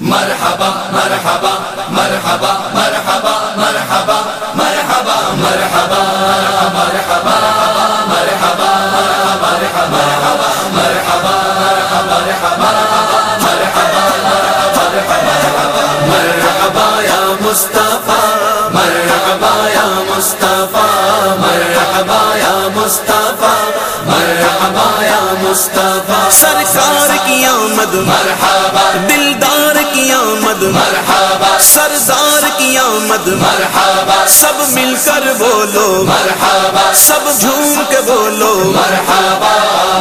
مرحبا مرحبا مرحبا مرحبا مرحبا مرحبا مرحبا مرحبا مرحبا مرحبا مرحبا مرحبا یا مصطفیٰ مرحبا یا مصطفیٰ مرحبا یا مصطفیٰ مرحبا یا مصطفیٰ سرکار کی آمد مرحبا دلدار مرحبا سردار کی آمد مرحبا سب مل کر بولو مرحبا سب جھوم کے بولو۔ مرحبا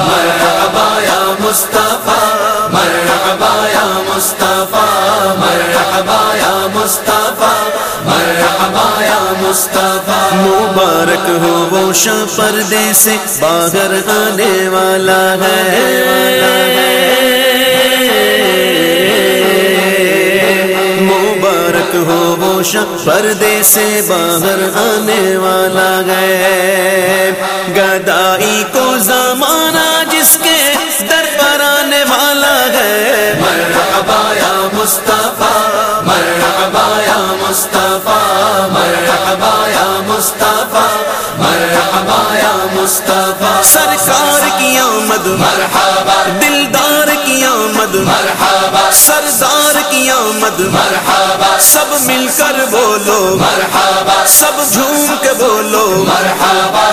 مرحبا یا مصطفیٰ مرحبا یا مصطفیٰ مرحبا یا مصطفیٰ مرحبا یا مصطفیٰ۔ مبارک ہو وہ شاہ پردے سے باہر آنے والا ہے۔ ہو وہ شاہ پردے سے باہر آنے والا ہے۔ گدائی کو زمانہ جس کے در پر آنے والا ہے۔ مرحبا یا مصطفیٰ، مرحبا یا مصطفیٰ، مرحبا یا مصطفیٰ، مرحبا یا مصطفیٰ۔ سرکار کی آمد، مرحبا، دلدار آمد مرحبا. سردار کی آمد. مرحبا. سب مل کر بولو. مرحبا. سب جھوم کے بولو. مرحبا.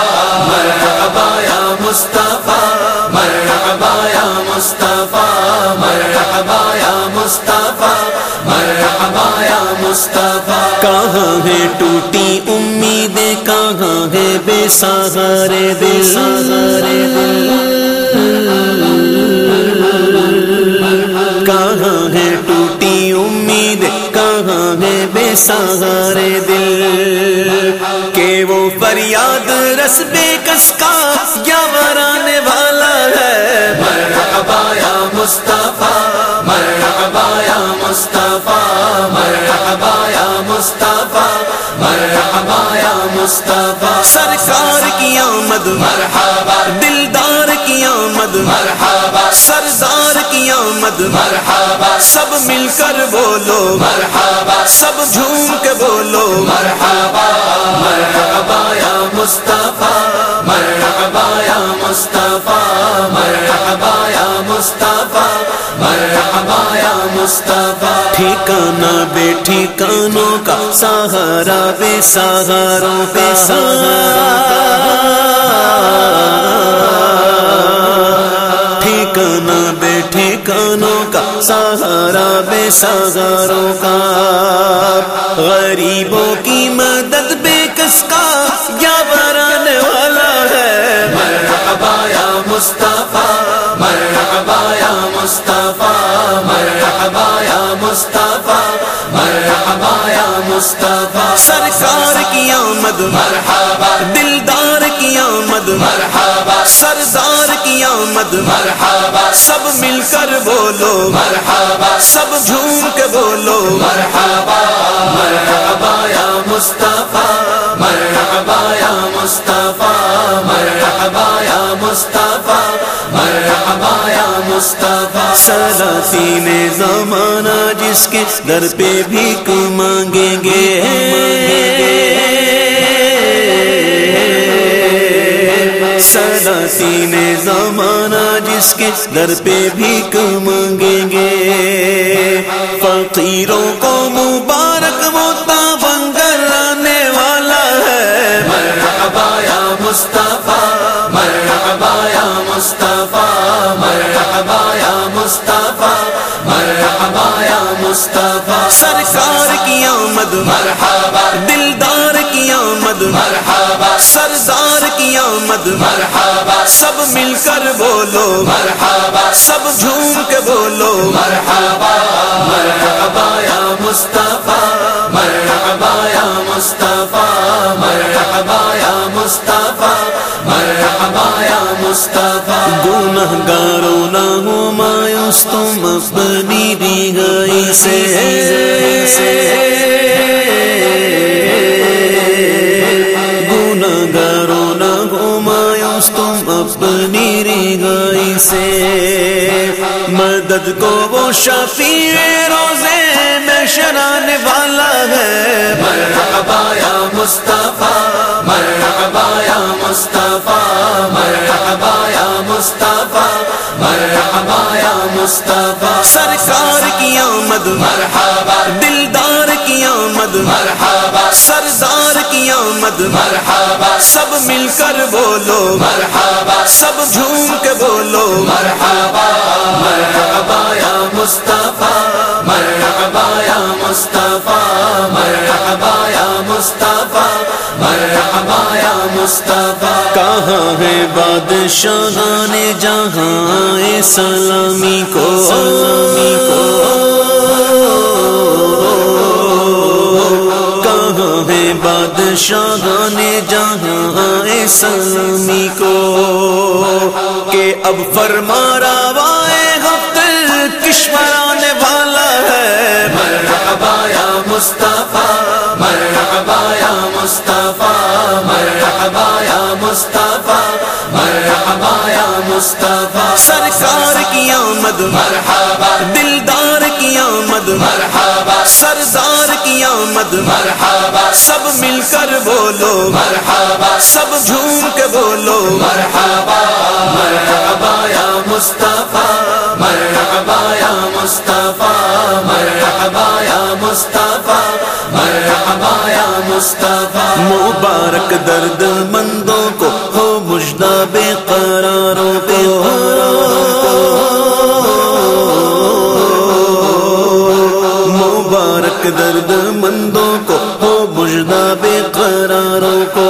مرحبا یا مصطفیٰ. مرحبا یا مصطفیٰ. مرحبا یا مصطفیٰ. مرحبا یا مصطفیٰ. کہاں ہے ٹوٹی امیدیں؟ کہاں ہے بے سہارے بے سہارے کہاں سہارے دل کہ وہ فریاد رس بے کس کا یا ورانے والا ہے؟ مرحبا یا مصطفیٰ، مرحبا یا مصطفیٰ، مرحبا یا مصطفیٰ، مرحبا یا مصطفیٰ۔ سرکار کی آمد، مرحبا آمد مرحبا سب مل کر بولو مرحبا سب جھوم کے بولو مرحبا مرحبا یا مصطفیٰ مرحبا یا مصطفیٰ مرحبا یا مصطفیٰ مرحبا یا مصطفیٰ۔ ٹھکانا بے ٹھکانوں کا سہارا بے سہاروں کا۔ بے ٹھکانوں کا سہارا بے سہاروں کا۔ غریبوں کی مدد بے کس کا؟ یا برانے والا ہے؟ مرحبا یا مصطفیٰ، مرحبا یا مصطفیٰ، مرحبا یا مصطفیٰ، مرحبا یا مصطفیٰ۔ سرکار کی آمد، مرحبا۔ دلدار کی آمد، مرحبا۔ سردار آمد مرحبا سب مل کر بولو مرحبا سب جھوم کے بولو مرحبا مرحبا یا مصطفیٰ مرحبا یا مصطفیٰ مرحبا یا مصطفیٰ مرحبا یا مصطفیٰ سلاطین زمانہ جس کے در پہ بھیک مانگیں گے۔ سلاطین زمانہ جس کے در پہ بھیک مانگیں گے۔ فقیروں کو مبارک وہ تابنگر آنے والا ہے۔ مرحبا یا مصطفیٰ، مرحبا یا مصطفیٰ، مرحبا یا مصطفیٰ، مرحبا یا مصطفیٰ۔ سرکار کی آمد، مرحبا، دلدار کی آمد۔ مرحبا کی مرحبا، سب مل کر بولو، مرحبا، سب جھوم کے بولو، مرحبا مرحبا یا مصطفیٰ، مرحبا یا مصطفیٰ، مرحبا یا مصطفیٰ، مرحبا یا مصطفیٰ۔ گناہ گارو نہ ہو مایوس تم اپنی رہائی سے۔ اپنی رہائی سے۔ مدد کو وہ شفیع روزے میں شران والا ہے۔ مرحبا یا مصطفیٰ، مرحبا یا مصطفیٰ، مرحبا یا مصطفیٰ، مرحبا یا مصطفیٰ۔ سرکار کی آمد، مرحبا۔ دلدار کی آمد، مرحبا۔ سردار کی آمد، مرحبا۔ سب مل کر بولو مرحبا۔ سب جھوم کے بولو، مرحبا مرحبا یا مصطفیٰ، مرحبا یا مصطفیٰ، مرحبا یا مصطفیٰ، مرحبا یا مصطفیٰ۔ کہاں ہے بادشاہان جہاں سلامی کو؟ سلامی کو۔ ہے بادشاہان جہاں سلامی کو کہ اب فرما روائے وقت کشورانے والا ہے۔ مرحبا یا مصطفیٰ، مرحبا یا مصطفیٰ، مرحبا یا مصطفیٰ، مرحبا یا مصطفیٰ۔ سرکار کی آمد، مرحبا۔ دلدار کی آمد، مرحبا۔ سردار آمد مرحبا سب مل کر بولو مرحبا سب جھوم کے بولو۔ مرحبا مرحبا یا مصطفیٰ مرحبا یا مصطفیٰ مرحبا یا مصطفیٰ مرحبا یا مصطفیٰ۔ مبارک درد مندوں کو ہو مجدہ بے قراروں پہ درد مندوں کو، ہو مجدہ بے قراروں کو۔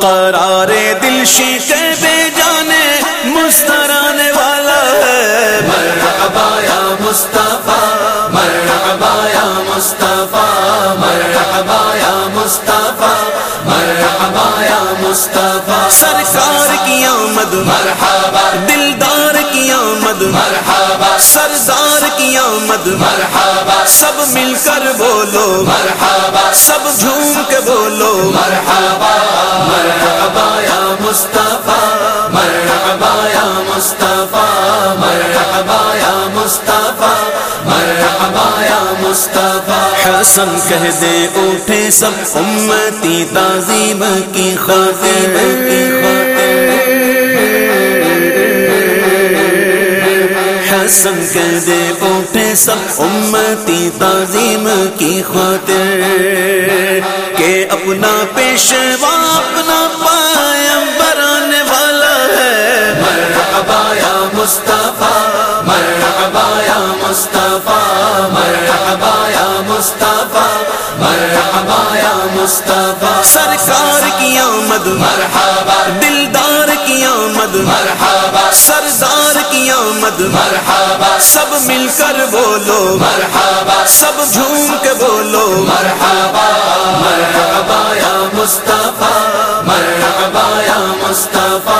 قرار دل شیشے بے جانے مسترانے والا ہے۔ مرحبا یا مصطفیٰ، مرحبا یا مصطفیٰ، مرحبا یا مصطفیٰ، مرحبا یا مصطفیٰ۔ سرکار کی آمد، مرحبا، دلدار کی آمد مرحبا سردار کی آمد مرحبا سب مل کر بولو مرحبا سب جھوم کے بولو مرحبا مرحبا یا مصطفیٰ مرحبا یا مصطفیٰ مرحبا یا مصطفیٰ مرحبا یا مصطفیٰ۔ حسن کہہ دے اٹھے سب امتی تعظیم کی خاطر کی حسن کہہ دے اٹھے سب امتی تعظیم کی خاطر کہ اپنا پیشوا اپنا پایم برانے والا ہے۔ مرحبا یا مصطفیٰ، مرحبا یا مصطفیٰ، مرحبا یا مصطفیٰ، مرحبا یا مصطفیٰ۔ سرکار کی آمد، مرحبا۔ دلدار کی آمد، مرحبا۔ سردار کی آمد مرحبا سب مل کر بولو مرحبا سب جھوم کے بولو مرحبا مرحبا یا مصطفیٰ مرحبا یا مصطفیٰ مرحبا یا مصطفیٰ مرحبا یا مصطفیٰ